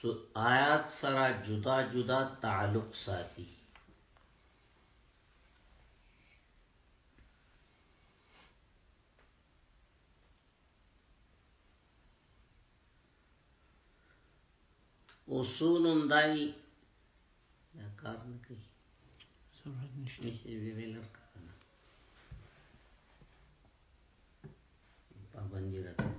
سو آیات سره جدا جدا تعلق ساتي اصولم دای دا کار نه کوي سرعت نشته وی ویلر کنه پابندی راته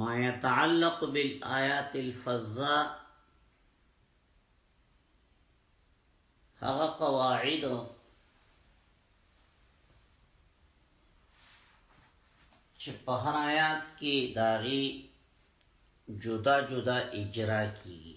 ما يتعلق بالآيات الفزاء هغه قواعد چې په هر آیات کې داغي جدا جدا اجرا کیږي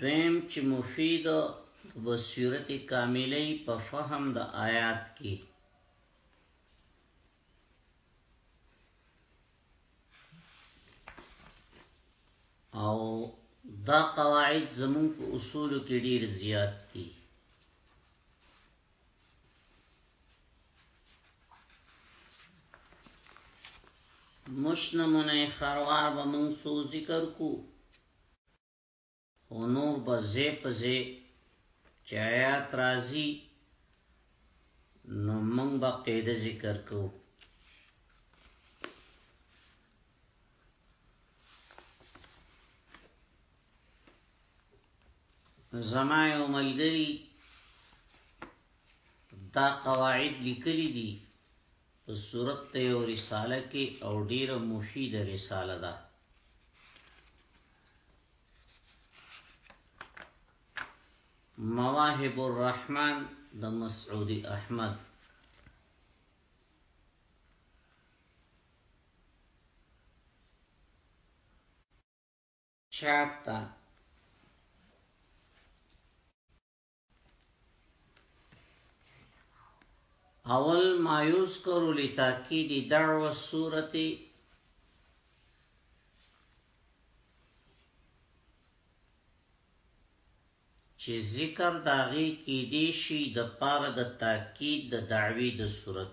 دویم چې مفید بصیرت کاملې په فهم د آیات کې او دا قواعد زمون په اصول کې ډیر زیات دي مش نمونه خروار به مونږ سو ذکر کو او نور به زی په زی چې آیات راځي نو مونږ به قاعده ذکر کو زما یو ملګری دا قواعد لیکلي دي په صورت ته یو رساله کې او ډیره مفیده رساله ده مواهب الرحمن د مسعود احمد چاپ ته اول ما یذکر لتاکید دعوه سورته چې ذکر داغي کې دی شي د پاره د تاکید د دعوی د صورت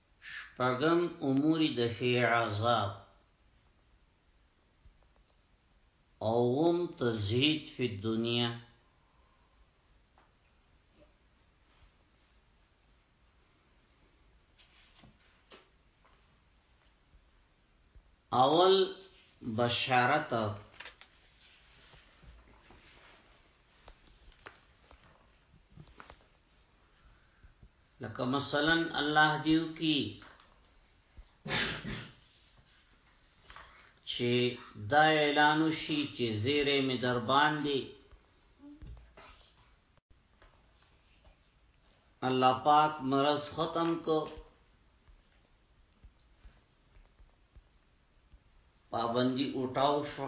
شپږم امور د فی عذاب اوم تزهید فی الدنیا اول بشارت لکه مثلا الله دیو کی چې دا اعلان شي چې زیره می در باندې الله پاک مرض ختم کو پابندی اٹھاو شو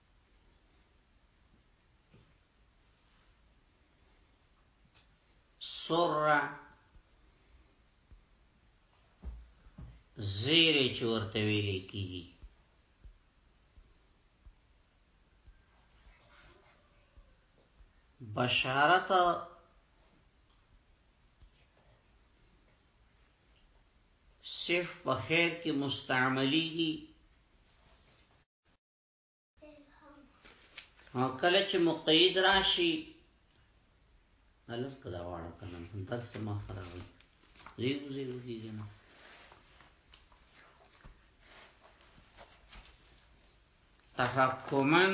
سره زیره چې ورته ویل کیږي بشارت صرف په خیر کې مستعمليږي او کله چې مقید راشي الف کدا واړه کنه درس ما خراب دی زیو زیو دي جنا تحکمن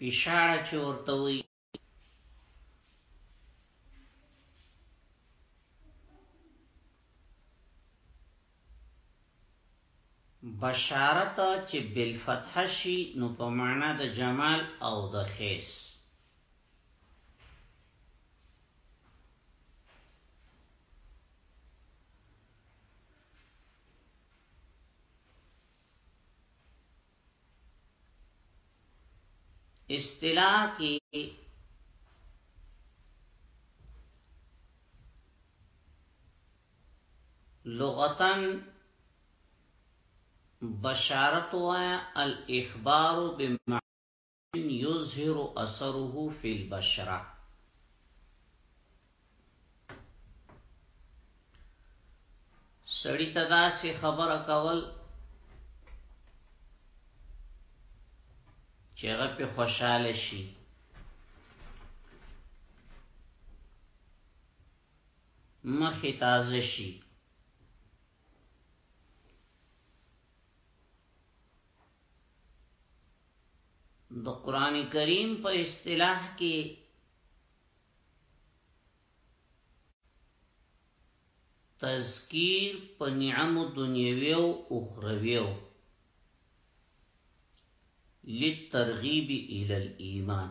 اشاره چې ورته وي بشارت چې بالفتح شي نو په معنا د جمال او د خیس استلا کی لغتن بشارت وایا الاخبار بمعنى يظهر اثره في البشره سړی ته داسې خبره کول چې هغه په خوشاله شي مخې تازه شي د قران کریم په اصطلاح کې تذکیر په نعم دنیوی او اخروی للترغیب الى الايمان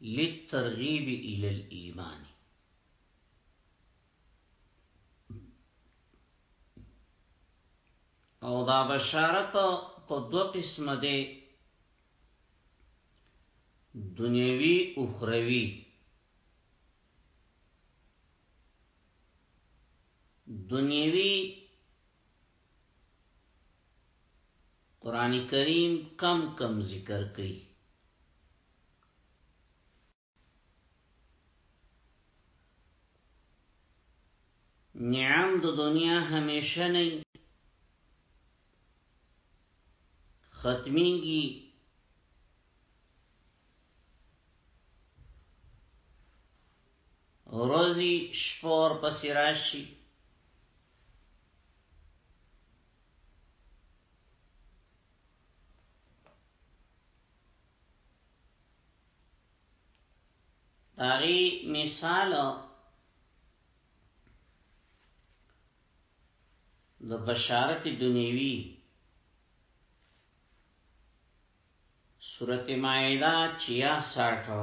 للترغیب الی الايمان او دا بشارت په دو قسم ده دنیوی اخروی دنیوی قرآن کریم کم کم ذکر کئی نعم د دنیا همیشه نه ختمیږي روزی شپور پسی راشی داغي مثال د بشارت دنیوی سورت مائدہ چیا ساٹھو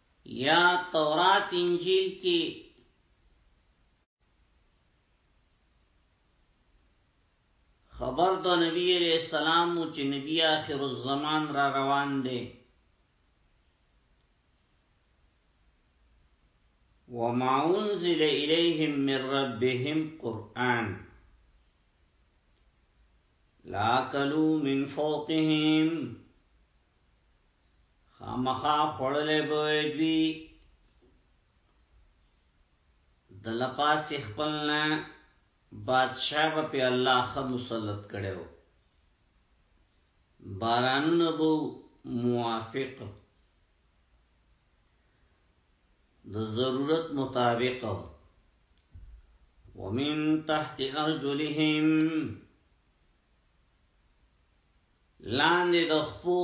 یا تورات انجیل کې خبر د نبی علیہ السلام چې نبی آخر الزمان را روان دی وما انزل الیہم من ربهم قرآن لا کلو من فوقهم خامخا خړلې به دوی د لپاس خپل نه بادشاہ به په الله خ مسلط کړو باران نبو موافق د ضرورت مطابق ومن تحت ارجلهم لاندې د خپو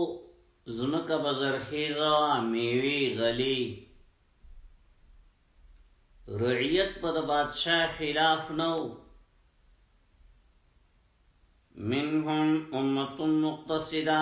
زمکه په زرخیزه میوي غلي رعیت په د بادشاه خلاف نو منهم امه مقتصده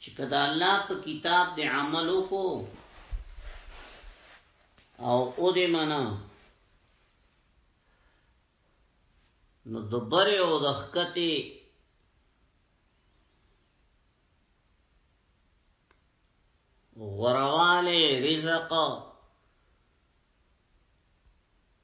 چې کدا الله په کتاب دې عمل وکړو او او دې معنا نو دبره او د خکته غرواله رزق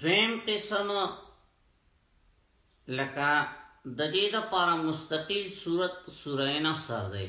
دویم قسم لکه د دې د پاره مستقیل صورت سورې نصر دی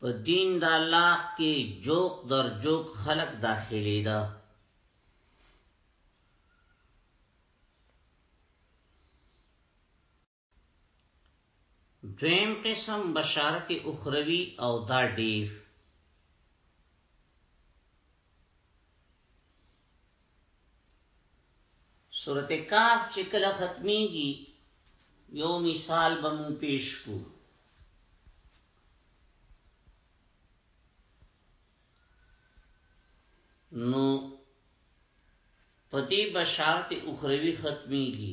په دین د الله کې جوق در جوق خلق داخلي ده دا دویم قسم بشارت اخروی او دا ډیر سورت کاف چې کله ختميږي یو مثال به مو پیش کو نو پتی بشارت اخروی ختمیږي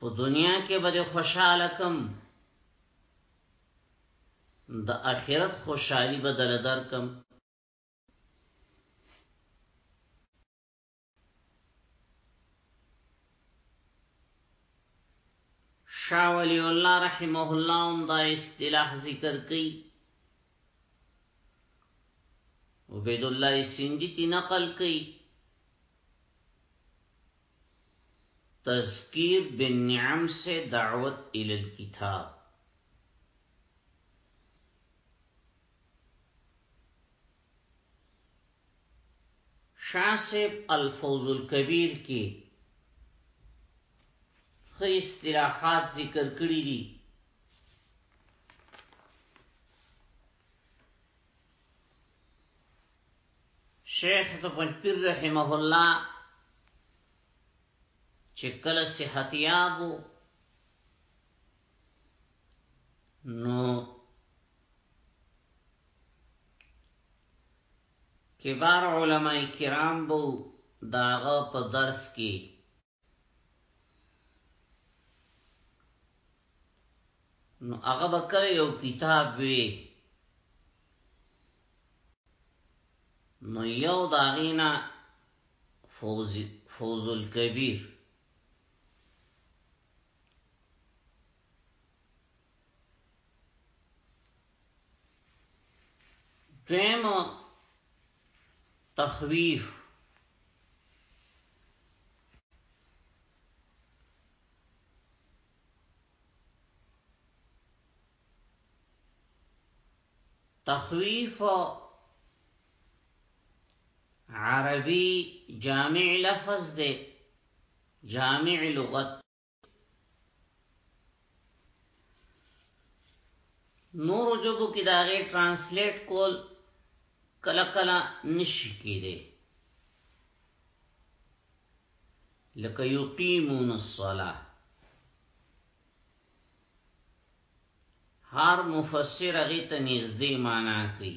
په دنیا کې به خوشاله کم د اخرت خوشحالي به دل درکم شاولی الله رحمه الله هم دا اصطلاح ذکر کړي عبید الله سیندی تی نقل کئی تذکیر بن نعم سے دعوت الى الكتاب شاہ صاحب الفوز الكبیر کی خی استراحات ذکر کری دی شیخ د پنځپیر رحمه الله چې کله صحتیابو نو کبار علماء کرام بو داغه په درس کې نو هغه به کله یو کتاب وی نو یو داغینا فوز فوز الکبیر دویم تخویف تخویف عربی جامع لفظ دے جامع لغت نورو جبو کې دا غي ترانسلیټ کول کله کله نشي کېده لکه یقیمون الصلاه هر مفسر هغه ته نږدې معنا کوي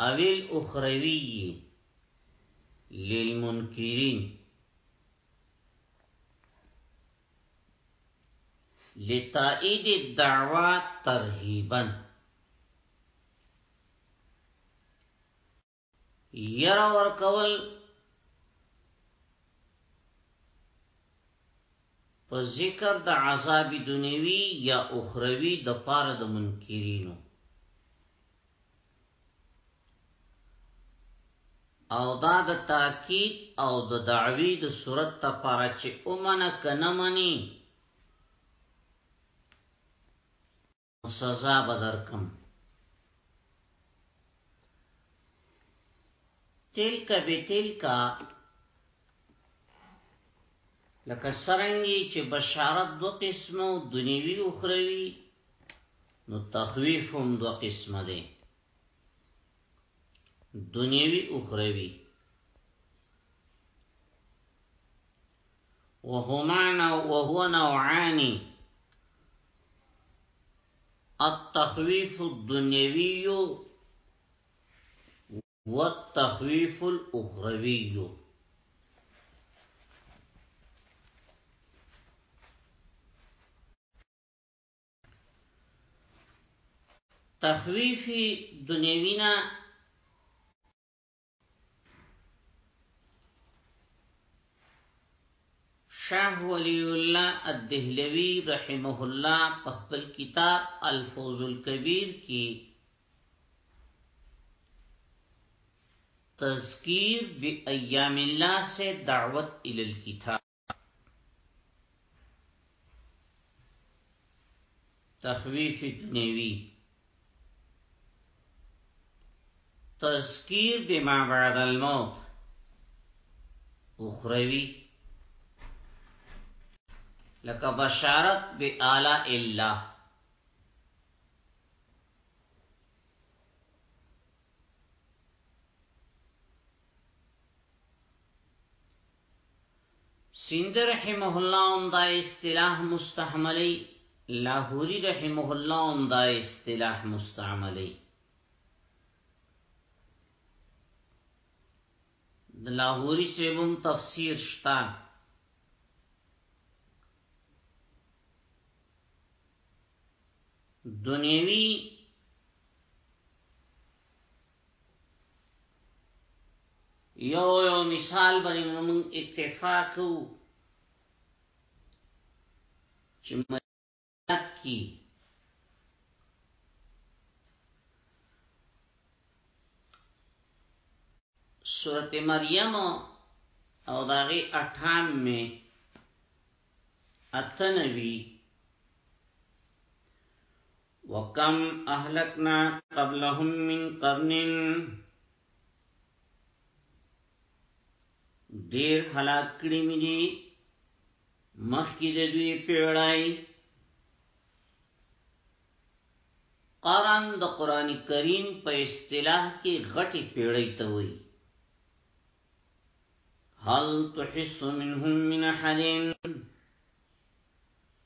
او الاخروي للمنكرين لتائید الدعوات ترهیباً یرا ورکول په ذکر د عذاب دنیوي یا اخروی د پاره د منکرینو او دا د تاکید او د دعوی د صورت ته پاره چې اومنه کنه منی سزا به درکم تلک به تلک لکه سرنګي چې بشارت دو قسمه دنیوي او اخروی نو تخویف هم دو قسمه دي دنیوي او اخروی وهما وهو نوعان التخويف الدنيوي والتخويف الاخروي تخويف دنیوینا شاه ولی الله الدهلوی رحمه الله په خپل کتاب الفوز الكبير کې تذکیر بی ایام الله سے دعوت الى الكتاب تخویف دنیوی تذکیر بما بعد الموت اخروی لکه بشارت بی آلاء اللہ سیندی رحمه الله هم دا اصطلاح مستعملی لاهوری رحمه الله هم دا اصطلاح مستعملی د لاهوری سیبم تفسیر شتا دنیوی یو یو مثال باندې موږ اتفاق کوو چې مات کی سورت مریم او داغی اٹھان میں اتنوی وکم اهلکنا قبلهم من قرن دیر حلاک کړی مې دي مخکې د دوی پیړای قران د قران کریم په اصطلاح کې غټي پیړی ته وایي هل تحس منهم من حدين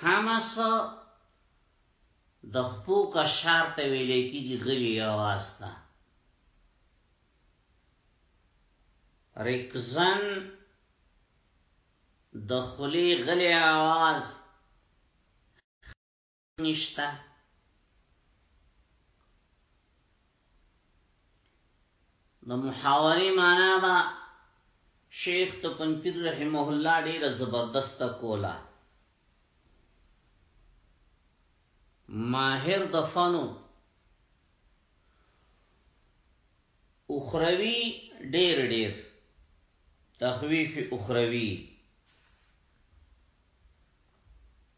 حمس د خپو کشار ته ویل کېږي غلي اواز ته رکزن د خلی غلي اواز نشته د محاورې معنا دا شیخ تپنپیر رحمه الله ډیره زبردست کولا ماهر د فنو اخروی ډیر ډیر تخویف اخروی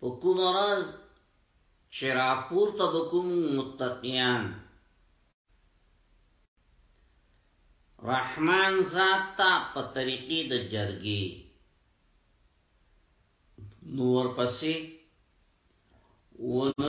په کوم راز چې راپورته بکوم متقیان رحمان ذات تا په طریقې د جرګي نور پسې ونه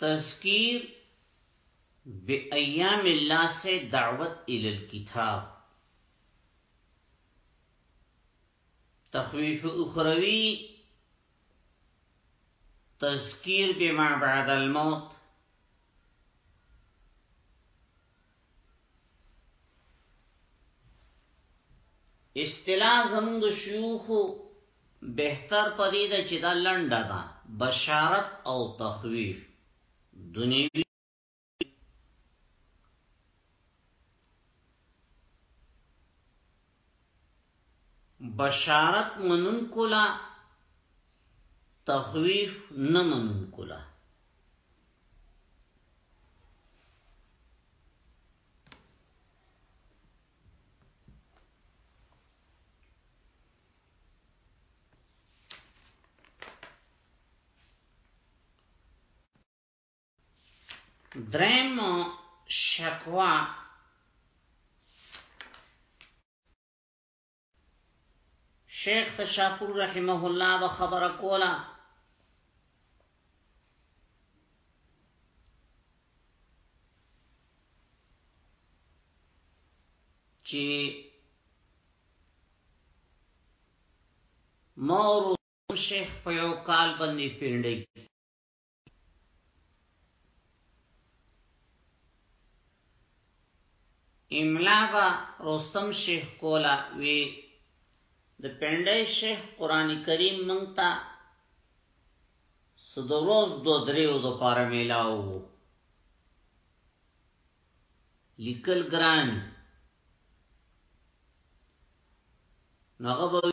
تذکیر بے ایام اللہ سے دعوت الى الكتاب تخویف اخروی تذکیر بما بعد الموت اصطلاح زموږ د شيوخو بهتر پدې ده چې دا لنډه ده بشارت او تخویف دنیوي بشارت منونکو له تخویف نه منونکو له درم شکوا شیخ تشاپور رحمه الله و خبر کولا چې مور شیخ په یو کال باندې پیړې املا با رستم شیخ کولا وی د پندای شیخ قران کریم مونږ ته سدوروز دو دریو دو پار میلاو لیکل ګران نغبوی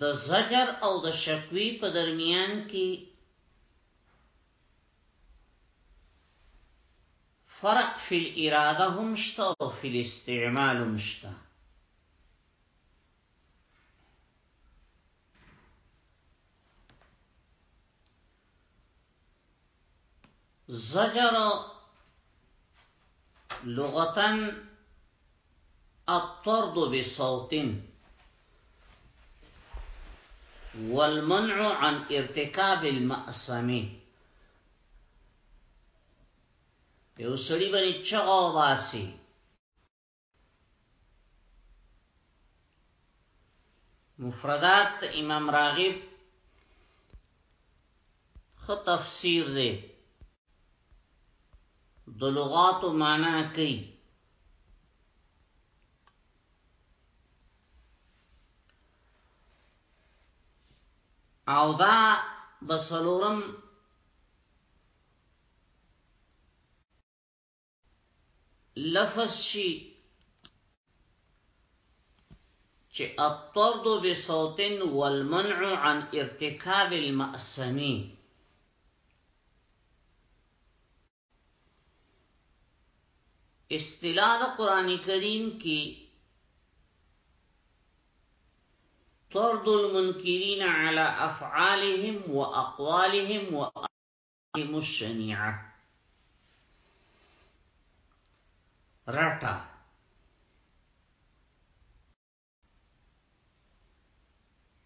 د زجر او د شکوی په درمیان کې فرق فی الاراده هم شته او فی الاستعمال هم شته زجر لغتن الطرد بصوت والمنع عن ارتكاب المأسم یو سړی باندې چغاو واسي مفردات امام راغب خو تفسیر دی د لغاتو معنا کوي او دا بسلورم لفظ شي چې الطرد بصوت والمنع عن ارتكاب المأسمين اصطلاح قران کریم کی طرد المنكرين على افعالهم واقوالهم اقوالهم مشنعه رټا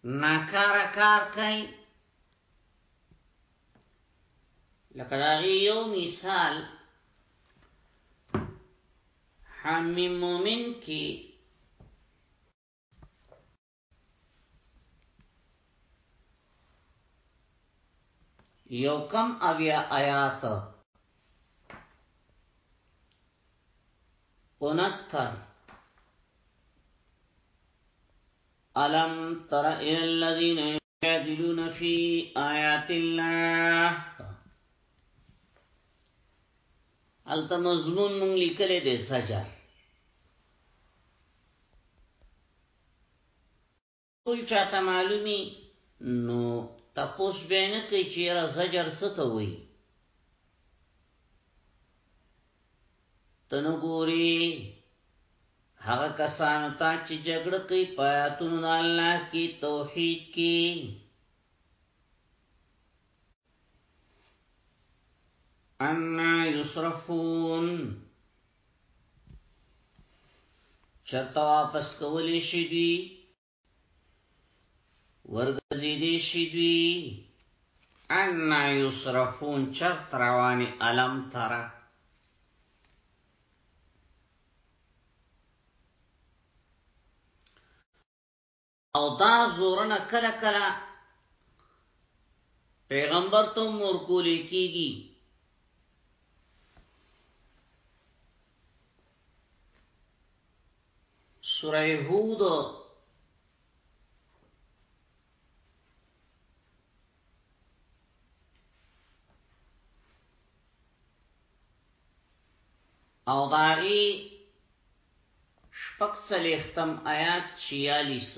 ناکاره کار کوي لکه دا یو مثال حمیم مومن کې یو کم اویا آیات انتر علم تر الى الذين يجادلون في آيات الله الته مضمون مونږ لیکلې ده سجا که چاته معلوم وي نو تپوس به نه کوي چې یاره زجر څه ته وایي ته نو ګوري هغه کسان ته چې جګړه کوي پیاتونو د الله کې توحید کې انا یصرفون چرته واپس کولی شي دوی ورګرځي دي شي دوی ان یصرفون چرت رواني الم ترا او دا زورنه کله کله پیغمبر ته مور کولې کیږي سوره هود او د هغې شپږ څلوېښتم آیات چیالیس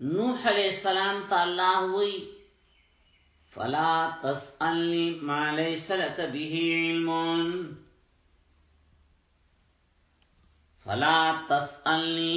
نوح علیہ السلام تا الله وی فلا تسألنی ما لیس لک به علم فلا تسألنی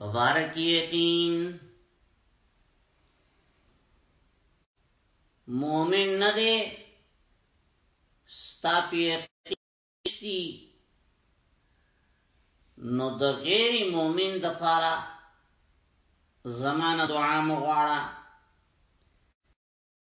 مبارک یقین مومن نه دی ستا پیقشتی نو د غیر مومن د پاره زمانه دعا مغواړه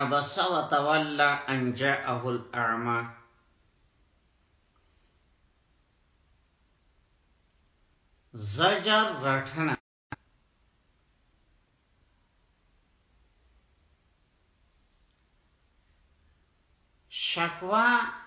عبس وتولى ان جاءه الاعمى زجر غټنه شکوا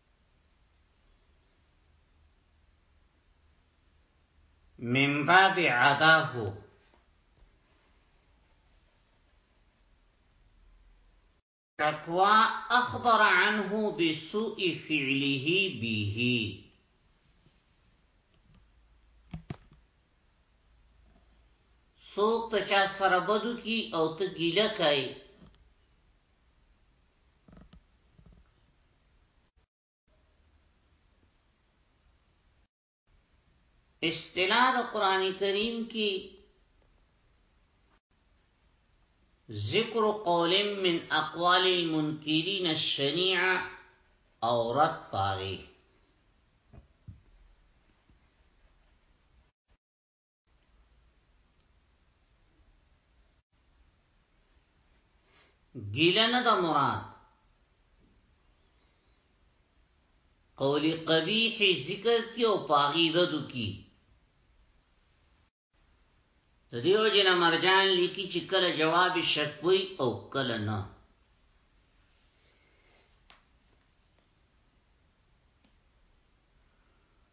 من باب عداه تقوى أخبر عنه بسوء فعله به سوک په چا سره بدو کی او ته ګیله کوي اصطلاح د قران کریم کې ذکر قول من اقوال المنکرین الشنیعه او رد پاره ګیله نه ده مراد قولی قبیح ذکر کی او پاغی ردو کی دیو جن مرجان لیکی چې کله جواب شکوی او کله نه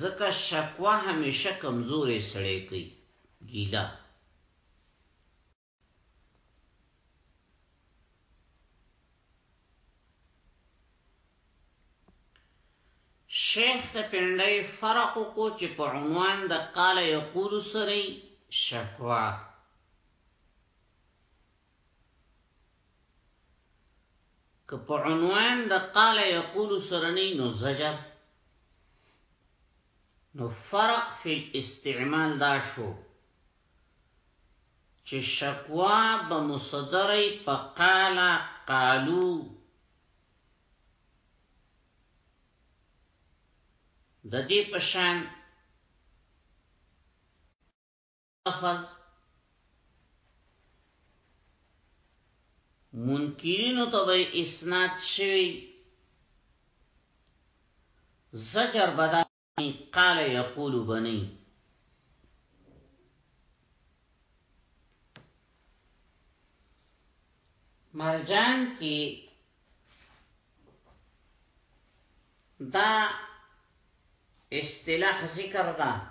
ځکه شکوه همیشه کمزوری سړی کوي ګیله. شیخ ته پنډی فرق کو چې په عنوان د قال یقول سره شکوا که په عنوان د قال یقول سره نه نو زجر نو فرق فی الاستعمال دا شو چې شکوا به مصدرې په قال قالو د دې پشان اخذ منکرینو ته به اسناد شوی زجر بدانی قال یقول بنی مرجان کی دا اصطلاح ذکر ده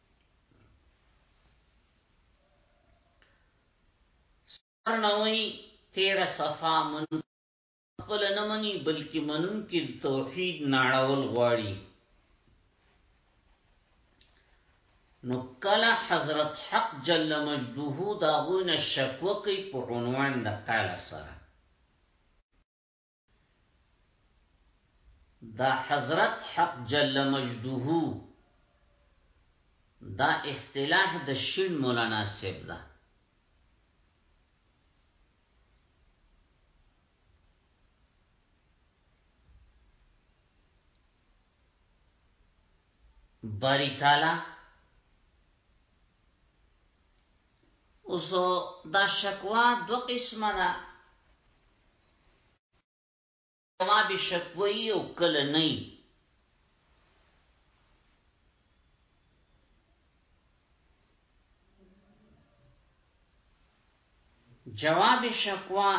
سرنوی تیر صفا من خپل نه مني بلکې منون کې توحید ناړول غواړي نو کله حضرت حق جل مجدوه دا غوینه شکوه کوي په عنوان د قال سره دا حضرت حق جل مجده دا اصطلاح د شین مولانا صاحب ده باری تعالی اوس دا شکوا دو قسمه ده ما به شکوي او کله نه جواب شکوا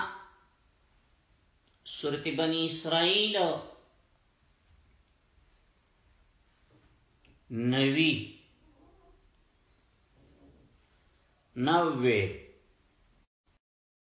سورت بنی اسرائیل نوی نوی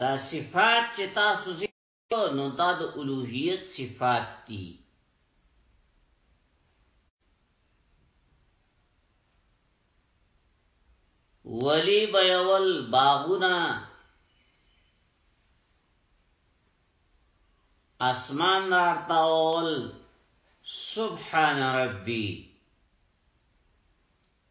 دا صفات چې تاسو ذکر نو دا د الوهیت صفات دي ولی بیول باغونه اسمان نارتاول سبحان ربی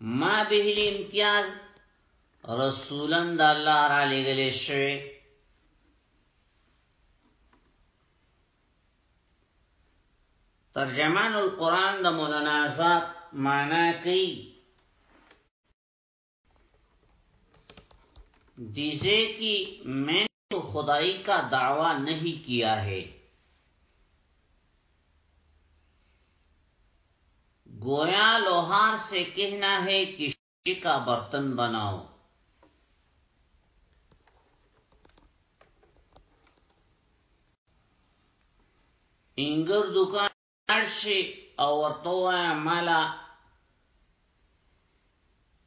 ما به الامتیاز رسولن د الله را لګلې شوی ترجمان القرآن د مولانا آزاد معنا کوي دیزه کی من تو خدائی کا دعویٰ نہیں کیا ہے گویا لوہار سے کہنا ہے کہ شیشے کا برتن بناؤ انګر دکان ارشي او ورته وایه مالا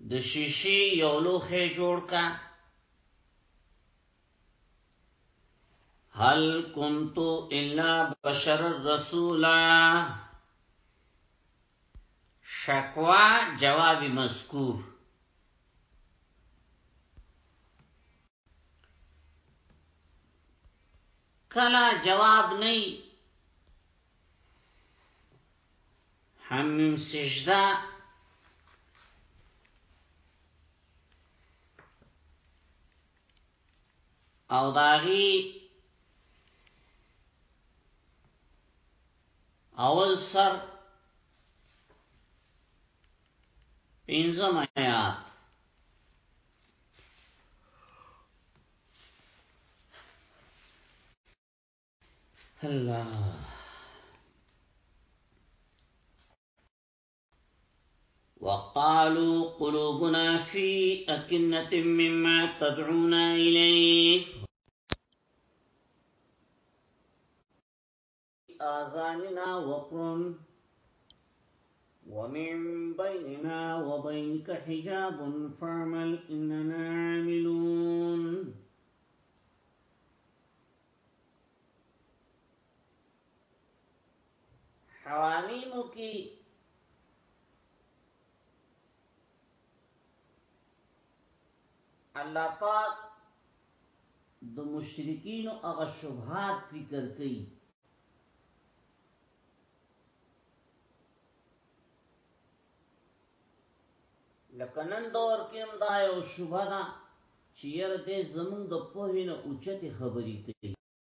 د شیشي یو لوخه جوړ کا هل كنت الا بشر رسولا شکوا جواب مذکور کلا جواب نه حمیم سجده او داغي اول سر پینځم آیات اللہ وقالوا قلوبنا في أكنة مما تدعونا إليه آذاننا وقرن ومن بيننا وبينك حجاب فاعمل إننا عاملون حوانيمك الله پاک د مشرکینو هغه شبهات ذکر کړي لکه نن دور کې هم دا یو شبهه ده چې یره دې زمونږ د پوهې نه اوچتې خبرې کوي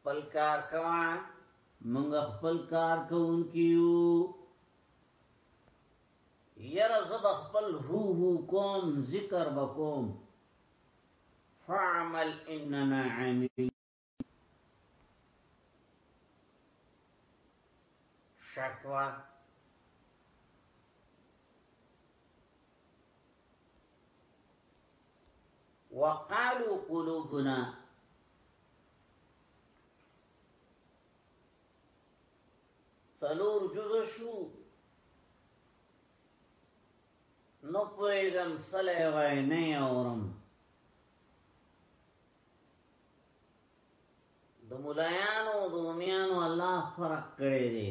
خپل کار کوا مونږ خپل کار کوونکیو یره زب خپل هو هو کوم ذکر بکوم فعمل اننا عامل شکوا وقالو قلوبنا سلور جز شو نو پویگم صلی وی نی اورم د مولایانو او د امیانو الله فرق کړی دی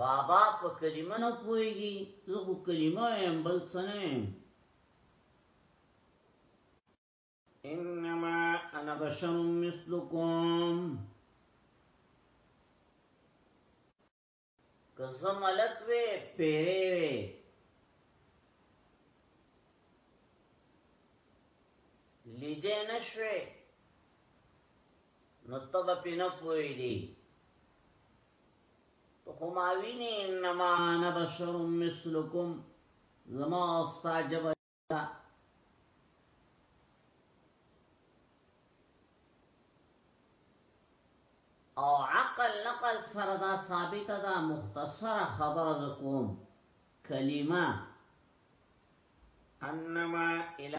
بابا په کلمه نه پويږي زه خو کلمه يم بل څه نه يم انما انا بشر مثلكم که زه ملک وې پیرې وې لیدې نشوې نو تب پینا پوئی دی تو خماوینی انما انا بشر مثلکم زما استا جب او عقل نقل سره دا ثابت ده مختصره خبره زکوم کلمه انما الى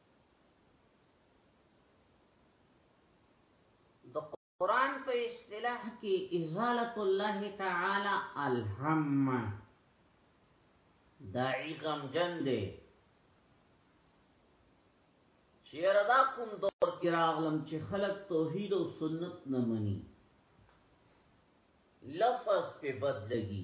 د قران په اصطلاح کې ازاله الله تعالی الهم داعی غم جن دی چیر دا کوم دور کې راغلم چې خلق توحید او سنت نه مني لفظ په بدلږي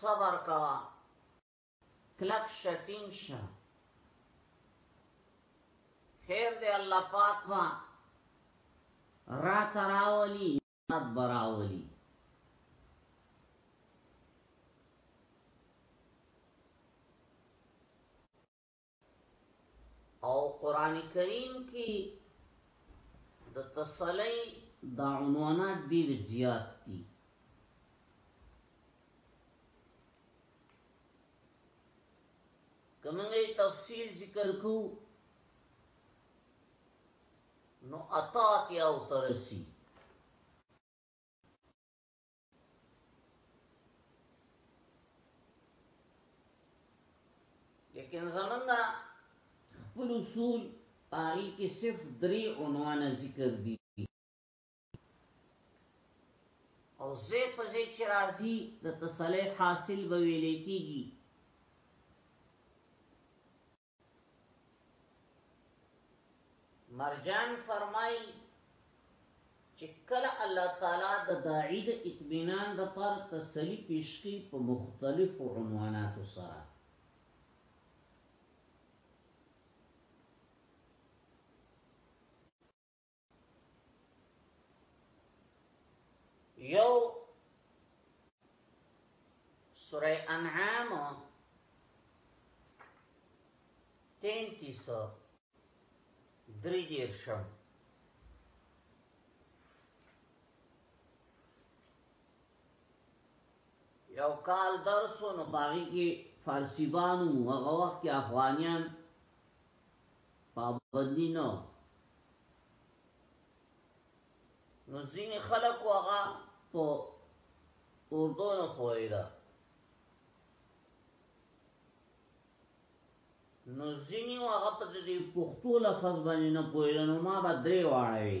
صبر کوا کلک شتین شا خیر دی الله پاک ما را تراولی یاد براولی او قران کریم کې د تسلی د عنوانات ډیر زیات دي کومه تفصیل ذکر کو نو اتا کې او ترسي لیکن زمونږ خپل اصول پاری کې صرف درې عنوان ذکر دي او زه په ځای چې راځي د تسلی حاصل به ویلې کیږي مرجان فرمای چې کله الله تعالی د داعی د اطمینان د پر تسلی پیشکی په مختلفو عنواناتو سره یو سوره انعام 33 درې دیر شم یو کال درسو نو باغی کې فارسیبانو هغه وخت کې افغانیان پابندی نو نو ځینې خلک هغه په اردو نه پوهېده نو ځینې هغه په دې پښتو لفظ باندې نه پوهېده نو ما به درې واړه وي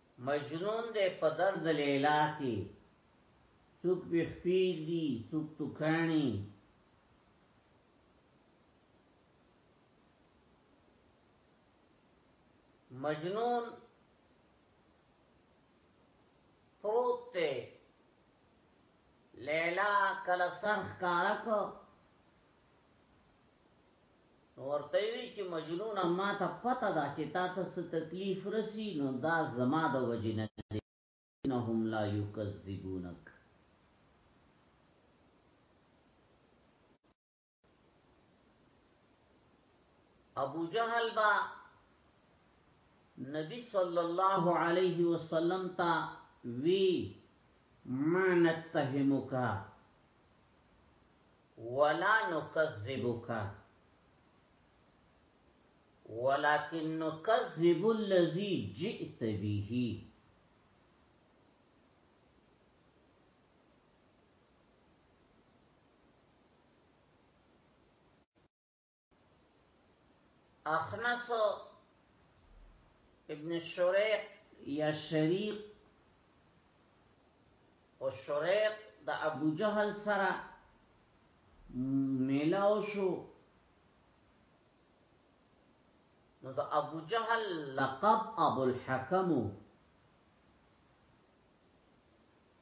مجنون دی په درد د لیلا کی څوک ویښ پیږدي څوک توکاڼي مجنون پروت ته لیلا کله سرخ کارکو ورته وی چې مجنون ما ته پته ده چې تا ته څه تکلیف رسی نو دا زما د وجې نه دی انهم لا یکذبونک ابو جهل با نبی صلی الله علیه وسلم تا وی ما نتهمکا ولا نکذبک ولكن نكذب الذي جئت به اخنس ابن شریق یا شریق او شریق د ابو جهل سره میلاو شو نو د ابو جهل لقب ابو الحکم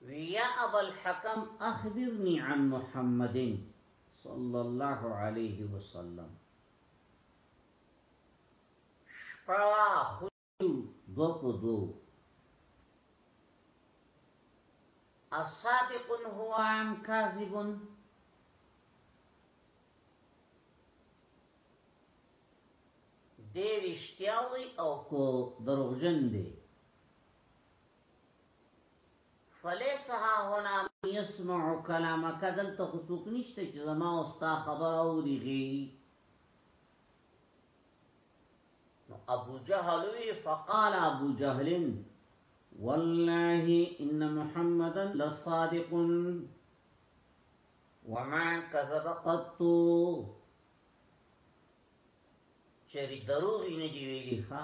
ويا ابا الحكم اخبرني عن محمد صلى الله عليه وسلم شپوا خو دو په دو اصادق هو ام کاذب دې رښتیا وي او کو دروغجن دی فلیس ها هنا یسمع کلام کدل ته خصوص نشته چې زما او ستا خبر او ریږي نو ابو جهل وی فقال ابو جهل والله ان محمدا لصادق وما كذب قط چری دروغ نه دی ویلی ها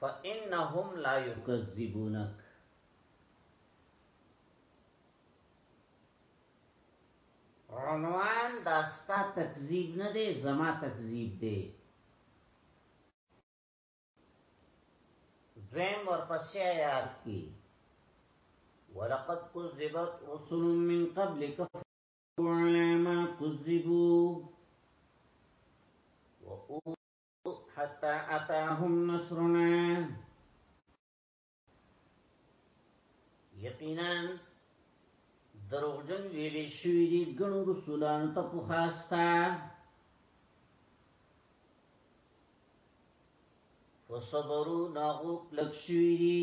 فانهم لا يكذبونك عنوان دا ستا تکذیب نه دی زما تکذیب دی دویم ورپسې آیات کې ولقد كذبت رسل من قبلك على ما كذبوا وأوتوا حتى أتاهم نصرنا یقینا دروغجن ویلې شوې دي ګڼو رسولانو ته په خاصتا وصبرو ناغو کلک شوی دی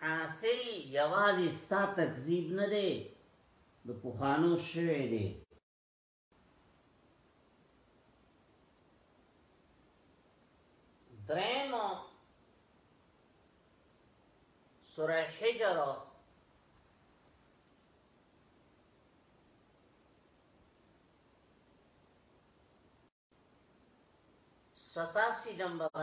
حاصل یوازې ستا تکذیب نه دی د پوخانو شوی دی درم سوره حجر ستاسی نمبر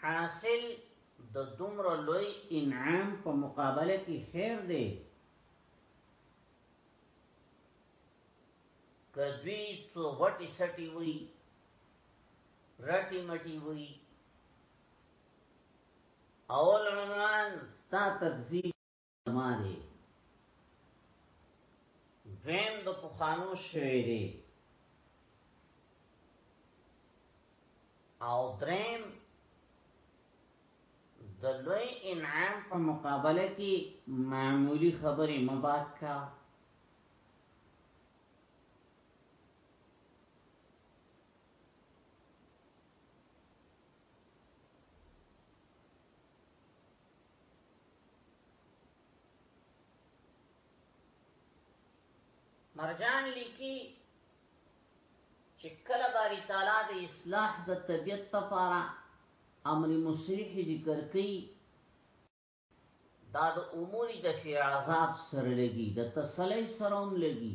حاصل د دومره لوی انعام په مقابله کې خیر دی که دوی څو غټي سټي وي رټي مټي وي اول عنوان ستا تکذیب زما دی دویم د پخانو شوی دی او دریم د لوی انعام په مقابله کې معمولی خبرې مباد کا مرجان لیکي چې کله باری تعالی د اصلاح د طبيعت لپاره امر مصریح ذکر کوي دا د امور د فی عذاب سره لګي د تسلی سره هم لګي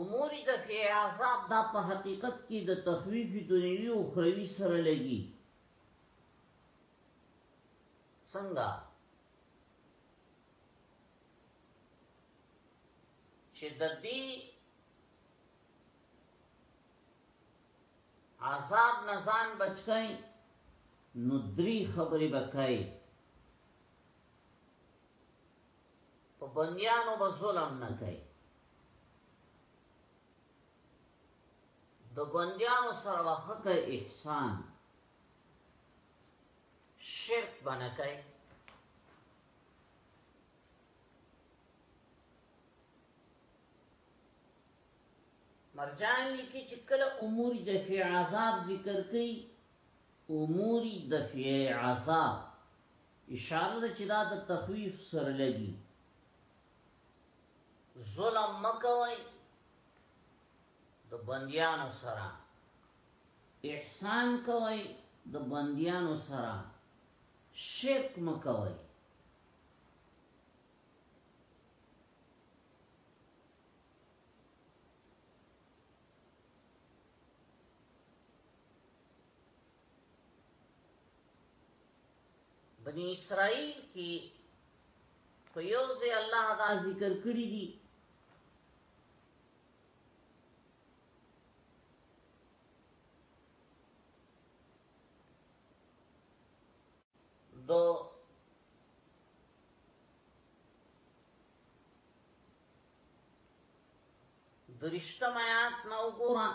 امور د فی عذاب دا په حقیقت کې د تخویف دنیوي او اخروی سره لګي څنګه چې د دې عذاب نزان بچکای نو دری خبرې بکای په بندیانو به ظلم نه کوي د بندیانو سره وخت احسان شرک باندې کوي مرجان لیکي چې کله امور د فی عذاب ذکر کوي امور د فی عذاب اشاره ده چې دا د تخویف سرله دي ظلم مکوئ د بندیانو سره احسان کوئ د بندیانو سره شرک مکوئ بنی اسرائیل کې په یو ځای الله دا ذکر کړی دی دو درشتم آیات نو ګورم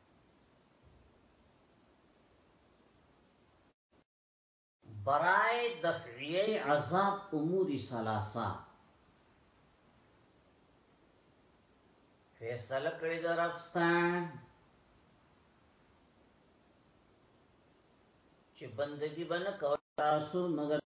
برای دفعیه عذاب امور سلاسا فیصل کړی د ربستان چې بندگی بنه کوي تاسو مگر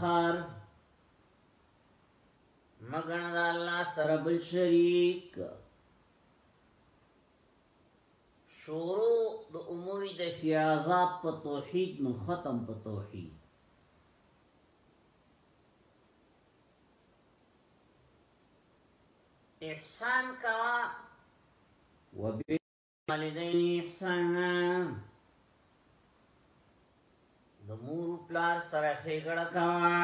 خار مگر د الله سره بل شریک شروع د امور د فیاضات په توحید نو ختم په توحید احسان کوا وبه والدین احسانا د مور پلار سره خېګړه کوا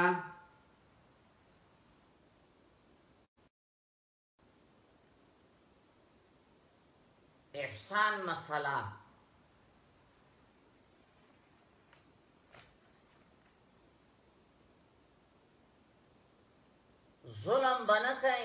احسان مسله ظلم بنکای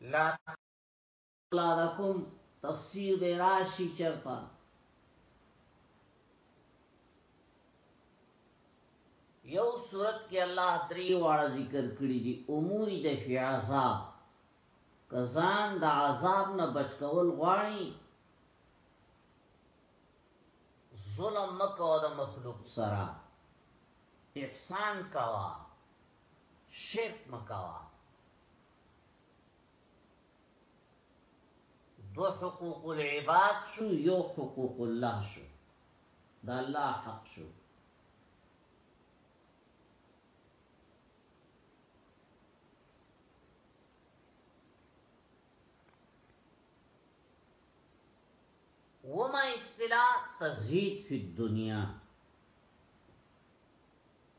لا لا لكم تفسیر دی راشی چرتا یو صورت کې الله درې واړه ذکر کړی دي امور د فی عذاب کزان د عذاب نه بچ کول غواړي ظلم مکو د مخلوق سره احسان کوا شرک مکوا دو حقوق العباد شو یو حقوق الله شو دا الله حق شو وما استلا تزيد في الدنيا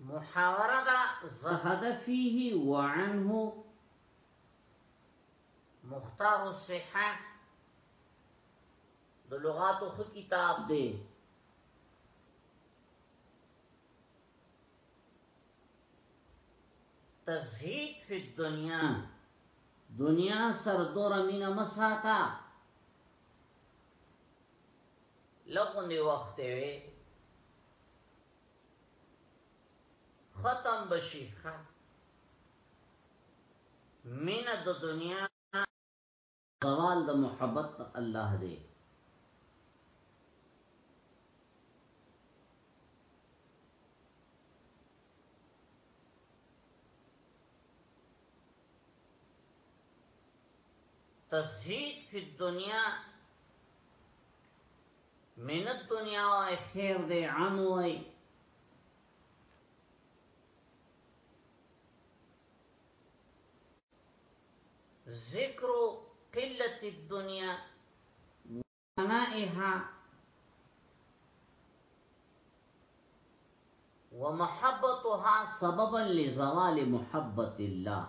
محاوره دا زهد فيه وعنه مختار الصحه د لغاتو خو کتاب دی تزهید فی الدنیا دنیا سر دور مینا مساتا لغونی وخت وي ختم بشي ښه مینه د دنیا سوال د محبت الله دی تزهید فی الدنیا من الدنیا و ایخیر دی عنوائی ذکر قلت الدنيا ومائها ومحبتها سببا لزوال محبة الله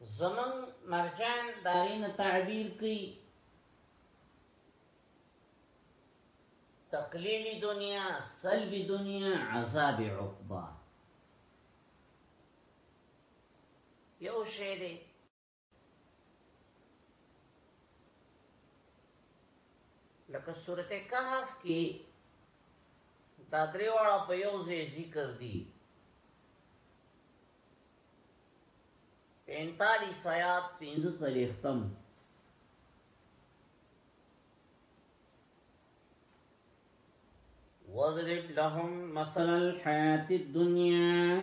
زمن مرجان دارین تعبیر کی تقلیل دنیا سلب دنیا عذاب عقبہ یو شی دی لکه سورته کهف کې دا درې واړه په یو ځای ذکر دي 45 آیات 15 ختم واضرب لهم مثل الحياة الدنيا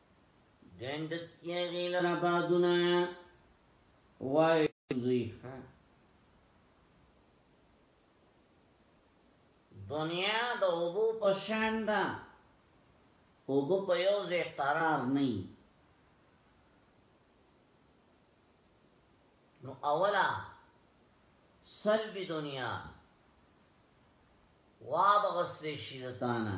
دند کیږي لرا بادونه وای زی دنیا د اوبو په شان ده اوبو په یو ځای قرار نه نو اولا سلب دنیا وابغسل شیدتانا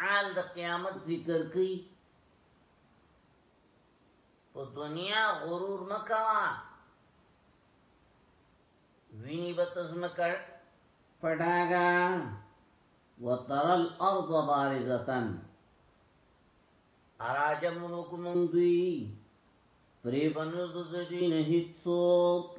حال د قیامت ذکر کوي په دنیا غرور مکوا ویني بتزمکړ پډاګا وتر الارض بارزتن اراجم حکم دوی پری بنو دزدی نه هیڅوک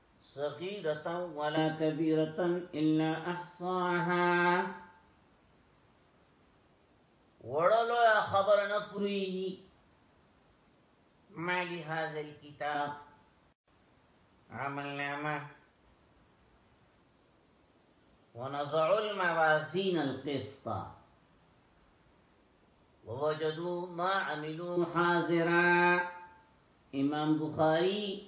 صغیرتا ولا کبیرتا الا احصاها وڑلو یا خبر نپروی ما لحاظ الكتاب عمل نامه ونضع الموازين القسط ووجدوا ما عملوا حاضرا امام بخاري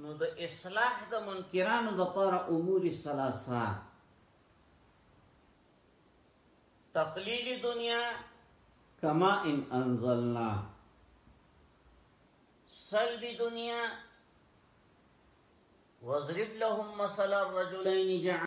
نو د اصلاح د منکرانو د پاره امور ثلاثه تقلیل دنیا کما ان انزلنا سلب دنیا وضرب لهم مثلا الرجلين جعل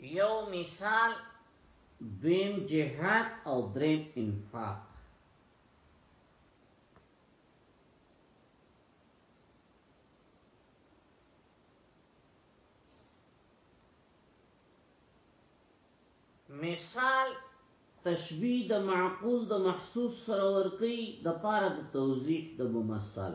یو مثال دویم جهاد او دریم انفاق مثال تشبیه د معقول د محسوس سره ورکی د پاره د توضیح د ممثل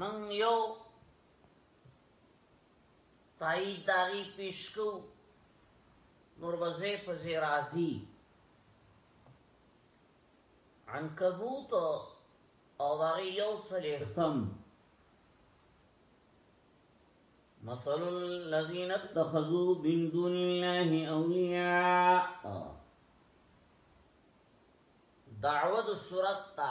من یو تایید داغی پیش کو نور بزی پزی رازی عنکبوت او داغی یو سلیختم مثل الذين اتخذوا من دون الله اولیاء دعوه د صورت تا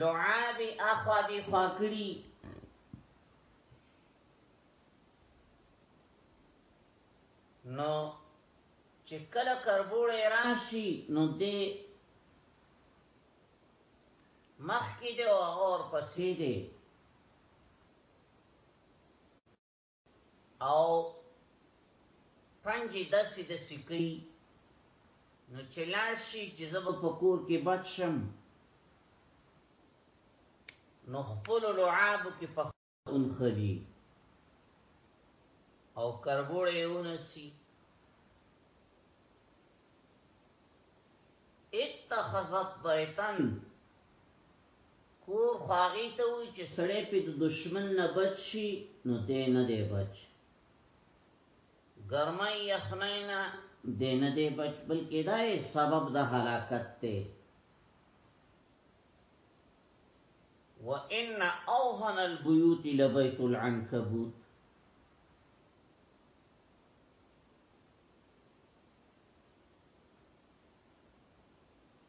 لعاب اخوا دی خوا کړی نو چې کله کربوړې راشي نو دې مخ کې دې او اور پسې دې او پنجې داسې داسې کوي نو چې لاړ شي چې زه به په کور کې بد شم نو خپلو لعابو کې په انخلي او کربوړې یې ونسي اتخذت بیتن کور خو هغې ته وي چې سړی پې د دشمن نه بچ شي نو دی نه دی بچ ګرمۍ یخنۍ نه دی نه دی بچ بلکې دا یې سبب د هلاکت دی وان اوهن البيوت لبيت العنكبوت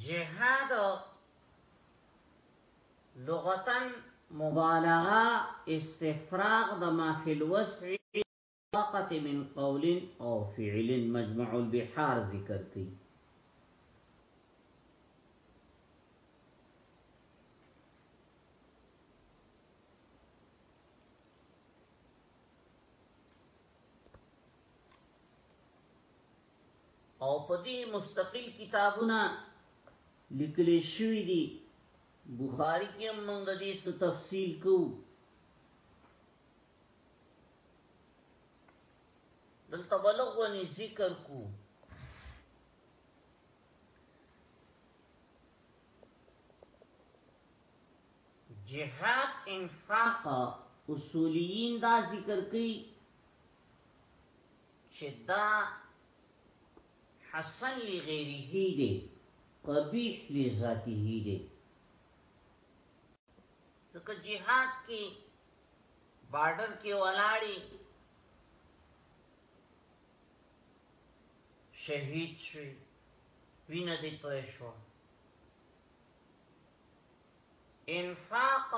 جهاد لغتا مبالغه استفراغ ما في الوسع طاقت من قول او فعل مجمع البحار ذكرتي او په دې مستقل کتابونه لیکل شوی دی بخاری کې هم موږ د دې څه تفصیل کوو دلته بلغونی ذکر کو جهاد انفاق اصولیین دا ذکر کوي چې دا حسن لغیره دی قبیح لذاته دی ځکه جهاد کې بارډر کې ولاړی شهید شوی وینه دې توې شو انفاق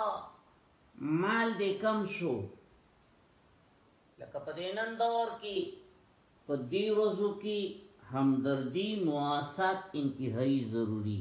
مال دې کم شو لکه په دینن دور کې په دې ورځو کې همدردی مواسات انتهایی ضروری